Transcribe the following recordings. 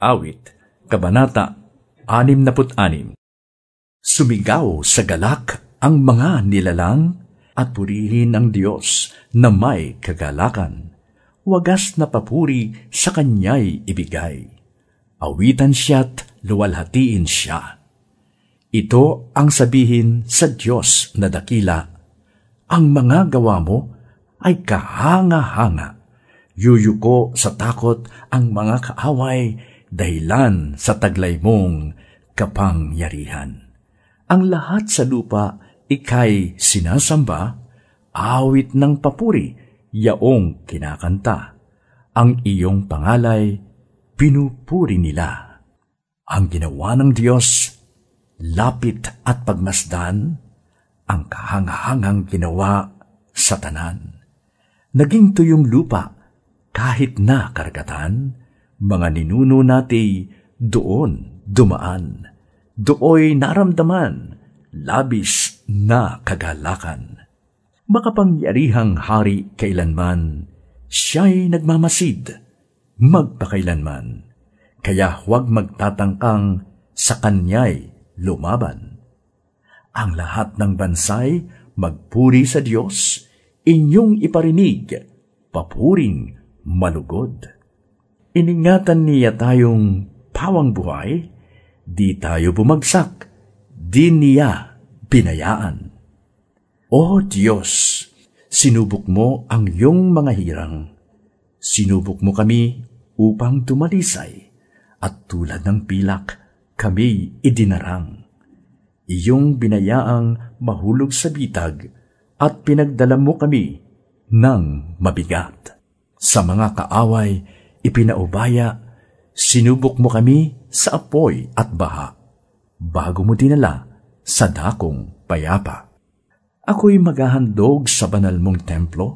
Awit, Kabanata 66 Sumigaw sa galak ang mga nilalang at purihin ang Diyos na may kagalakan. Wagas na papuri sa Kanya'y ibigay. Awitan siya't luwalhatiin siya. Ito ang sabihin sa Diyos na dakila. Ang mga gawa mo ay kahanga-hanga. Yuyuko sa takot ang mga kaaway dahilan sa taglay mong kapangyarihan. Ang lahat sa lupa ikay sinasamba, awit ng papuri, yaong kinakanta. Ang iyong pangalay, pinupuri nila. Ang ginawa ng Diyos, lapit at pagmasdan, ang kahangahangang ginawa sa tanan. Naging tuyong lupa, kahit na karagatan, mga ninuno nati doon dumaan. Dooy naramdaman, labis na kagalakan. Makapangyarihang hari kailanman, siya'y nagmamasid, magpakailanman. Kaya huwag magtatangkang sa kanya'y lumaban. Ang lahat ng bansay magpuri sa Diyos, inyong iparinig, papuring malugod. Iningatan niya tayong pawang buhay, di tayo bumagsak, di niya binayaan. O Diyos, sinubok mo ang iyong mga hirang. Sinubok mo kami upang tumalisay, at tulad ng pilak, kami idinarang. Iyong binayaang mahulog sa bitag, at pinagdala mo kami ng mabigat. Sa mga kaaway, ipinaubaya, sinubok mo kami sa apoy at baha, bago mo dinala sa dakong payapa. Ako'y maghahandog sa banal mong templo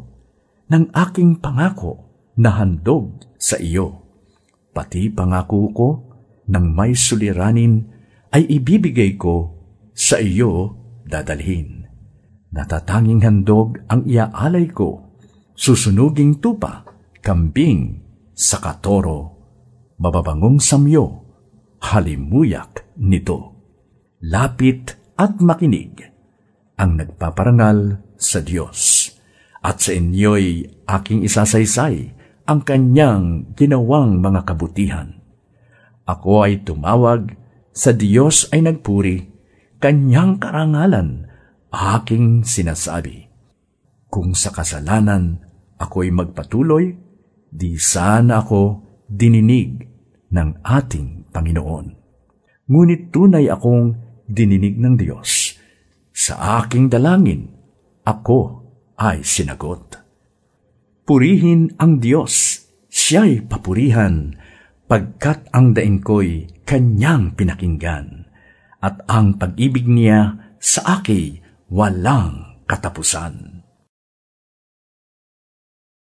ng aking pangako na handog sa iyo. Pati pangako ko ng may suliranin ay ibibigay ko sa iyo dadalhin. Natatanging handog ang iaalay ko, susunuging tupa, kambing, sa katoro, mababangong samyo, halimuyak nito. Lapit at makinig ang nagpaparangal sa Diyos. At sa inyo'y aking isasaysay ang kanyang ginawang mga kabutihan. Ako ay tumawag, sa Diyos ay nagpuri, kanyang karangalan aking sinasabi. Kung sa kasalanan ako'y magpatuloy, di sana ako dininig ng ating Panginoon. Ngunit tunay akong dininig ng Diyos. Sa aking dalangin, ako ay sinagot. Purihin ang Diyos, siya'y papurihan, pagkat ang daing ko'y kanyang pinakinggan, at ang pag-ibig niya sa aki walang katapusan.